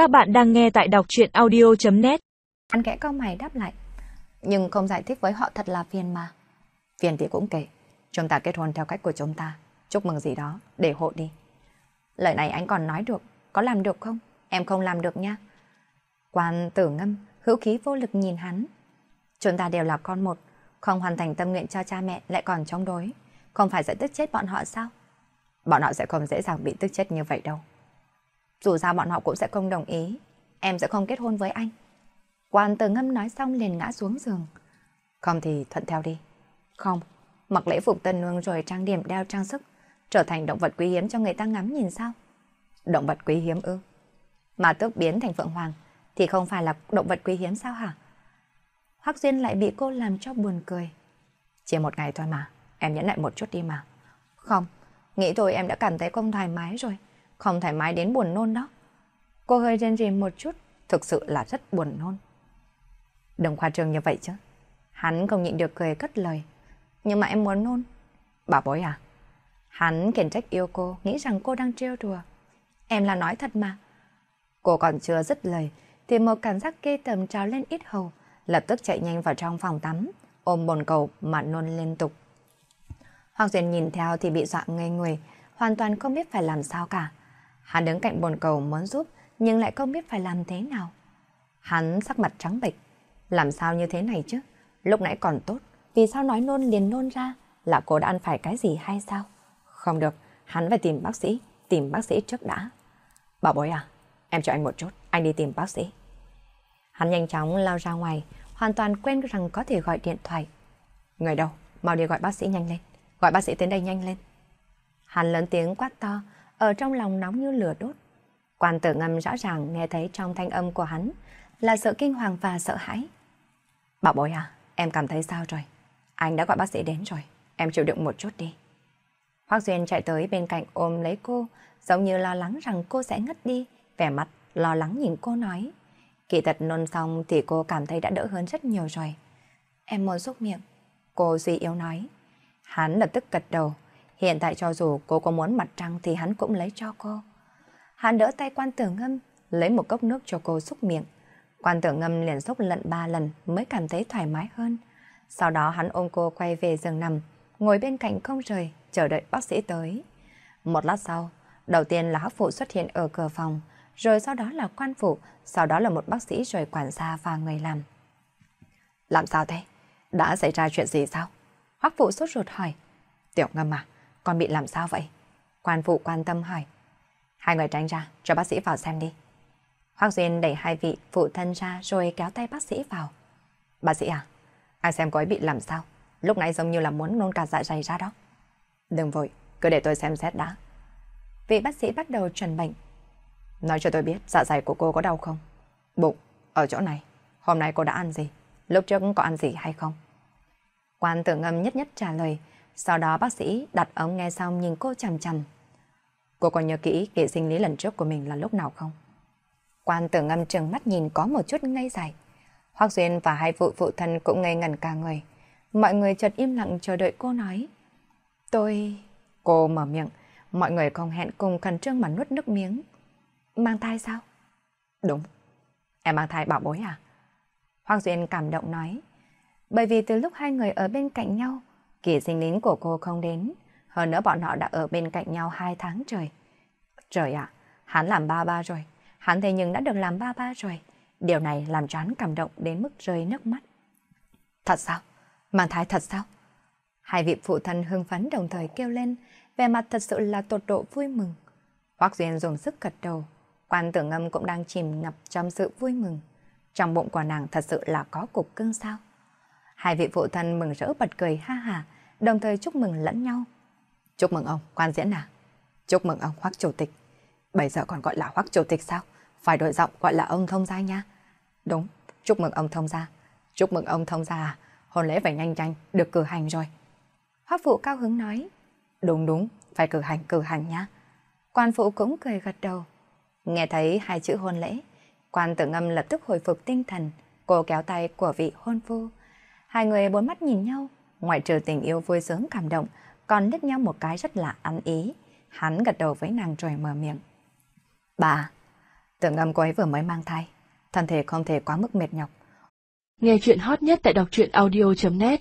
Các bạn đang nghe tại đọc chuyện audio.net Anh kẽ cao mày đáp lại. Nhưng không giải thích với họ thật là phiền mà. Phiền thì cũng kể. Chúng ta kết hôn theo cách của chúng ta. Chúc mừng gì đó, để hộ đi. Lời này anh còn nói được, có làm được không? Em không làm được nha. Quan tử ngâm, hữu khí vô lực nhìn hắn. Chúng ta đều là con một, không hoàn thành tâm nguyện cho cha mẹ lại còn chống đối. Không phải sẽ tức chết bọn họ sao? Bọn họ sẽ không dễ dàng bị tức chết như vậy đâu. Dù sao bọn họ cũng sẽ không đồng ý, em sẽ không kết hôn với anh. Quan tử ngâm nói xong liền ngã xuống giường. Không thì thuận theo đi. Không, mặc lễ phục tân nương rồi trang điểm đeo trang sức, trở thành động vật quý hiếm cho người ta ngắm nhìn sao? Động vật quý hiếm ư? Mà tước biến thành phượng hoàng thì không phải là động vật quý hiếm sao hả? Hoắc Duyên lại bị cô làm cho buồn cười. Chỉ một ngày thôi mà, em nhẫn lại một chút đi mà. Không, nghĩ thôi em đã cảm thấy không thoải mái rồi, không thoải mái đến buồn nôn đó. Cô hơi rên rỉ một chút, thực sự là rất buồn nôn. Đừng khoa trương như vậy chứ. Hắn không nhịn được cười cất lời. Nhưng mà em muốn nôn. Bà bối à? Hắn khiển trách yêu cô, nghĩ rằng cô đang trêu đùa. Em là nói thật mà. Cô còn chưa dứt lời, thì một cảm giác kê tầm trào lên ít hầu, lập tức chạy nhanh vào trong phòng tắm, ôm bồn cầu mà nôn liên tục. Hoàng Duyên nhìn theo thì bị dọa ngây người, hoàn toàn không biết phải làm sao cả. Hắn đứng cạnh bồn cầu muốn giúp, nhưng lại không biết phải làm thế nào. Hắn sắc mặt trắng bệch, làm sao như thế này chứ? Lúc nãy còn tốt, vì sao nói nôn liền nôn ra? Là cô đã ăn phải cái gì hay sao? Không được, hắn phải tìm bác sĩ, tìm bác sĩ trước đã. Bảo bối à, em cho anh một chút, anh đi tìm bác sĩ. Hắn nhanh chóng lao ra ngoài, hoàn toàn quên rằng có thể gọi điện thoại. Người đâu, mau đi gọi bác sĩ nhanh lên, gọi bác sĩ đến đây nhanh lên. Hắn lớn tiếng quát to, ở trong lòng nóng như lửa đốt. Quan tử ngâm rõ ràng nghe thấy trong thanh âm của hắn là sự kinh hoàng và sợ hãi. Bảo bối à, em cảm thấy sao rồi? Anh đã gọi bác sĩ đến rồi, em chịu đựng một chút đi. Hoác Duyên chạy tới bên cạnh ôm lấy cô, giống như lo lắng rằng cô sẽ ngất đi, vẻ mặt lo lắng nhìn cô nói. Kỳ thật nôn xong thì cô cảm thấy đã đỡ hơn rất nhiều rồi. Em muốn xúc miệng. Cô suy yếu nói. Hắn lập tức gật đầu. Hiện tại cho dù cô có muốn mặt trăng thì hắn cũng lấy cho cô. Hắn đỡ tay quan tử ngâm, lấy một cốc nước cho cô xúc miệng. Quan tử ngâm liền xúc lận ba lần mới cảm thấy thoải mái hơn. Sau đó hắn ôm cô quay về giường nằm, ngồi bên cạnh không rời, chờ đợi bác sĩ tới. Một lát sau, đầu tiên là hắc phụ xuất hiện ở cửa phòng, rồi sau đó là quan phụ, sau đó là một bác sĩ rồi quản gia và người làm. Làm sao thế? Đã xảy ra chuyện gì sao? Hoắc phụ sốt ruột hỏi. Tiểu ngâm à, con bị làm sao vậy? Quan phụ quan tâm hỏi. Hai người tránh ra, cho bác sĩ vào xem đi. Hoắc Duyên đẩy hai vị phụ thân ra rồi kéo tay bác sĩ vào. Bác sĩ à, ai xem cô ấy bị làm sao? Lúc nãy giống như là muốn nôn cả dạ dày ra đó. Đừng vội, cứ để tôi xem xét đã. Vị bác sĩ bắt đầu chuẩn bệnh. Nói cho tôi biết dạ dày của cô có đau không? Bụng, ở chỗ này. Hôm nay cô đã ăn gì? Lúc trước có ăn gì hay không? Quan tử ngâm nhất nhất trả lời. Sau đó bác sĩ đặt ống nghe xong nhìn cô chằm chằm. Cô còn nhớ kỹ kỳ sinh lý lần trước của mình là lúc nào không? Quan tử ngâm trừng mắt nhìn có một chút ngây dài. Hoác Duyên và hai phụ phụ thân cũng ngây ngẩn cả người. Mọi người chợt im lặng chờ đợi cô nói. Tôi... Cô mở miệng, mọi người không hẹn cùng khẩn trương mà nuốt nước miếng. Mang thai sao? Đúng. Em mang thai bảo bối à? Hoàng Duyên cảm động nói. Bởi vì từ lúc hai người ở bên cạnh nhau, kỳ sinh lính của cô không đến. Hơn nữa bọn họ đã ở bên cạnh nhau hai tháng trời. Trời ạ, hắn làm ba ba rồi. Hắn thế nhưng đã được làm ba ba rồi. Điều này làm cho hắn cảm động đến mức rơi nước mắt. Thật sao? Mang thai thật sao? Hai vị phụ thân hưng phấn đồng thời kêu lên, vẻ mặt thật sự là tột độ vui mừng. Hoác Duyên dùng sức gật đầu, quan tưởng ngâm cũng đang chìm ngập trong sự vui mừng. Trong bụng của nàng thật sự là có cục cưng sao? Hai vị phụ thân mừng rỡ bật cười ha hà, đồng thời chúc mừng lẫn nhau. Chúc mừng ông, quan diễn à? Chúc mừng ông, Hoác Chủ tịch. Bây giờ còn gọi là Hoác Chủ tịch sao? Phải đổi giọng gọi là ông thông gia nha. Đúng, chúc mừng ông thông gia. Chúc mừng ông thông gia à? Hôn lễ phải nhanh nhanh, được cử hành rồi. Hoác phụ cao hứng nói. Đúng đúng, phải cử hành cử hành nhá. Quan phụ cũng cười gật đầu. Nghe thấy hai chữ hôn lễ, quan tử ngâm lập tức hồi phục tinh thần, cô kéo tay của vị hôn phu. Hai người bốn mắt nhìn nhau, ngoại trừ tình yêu vui sướng cảm động, còn liếc nhau một cái rất là ăn ý. Hắn gật đầu với nàng rồi mở miệng. Bà, Tưởng ngâm cô ấy vừa mới mang thai, thân thể không thể quá mức mệt nhọc. Nghe chuyện hot nhất tại đọc truyện audio.net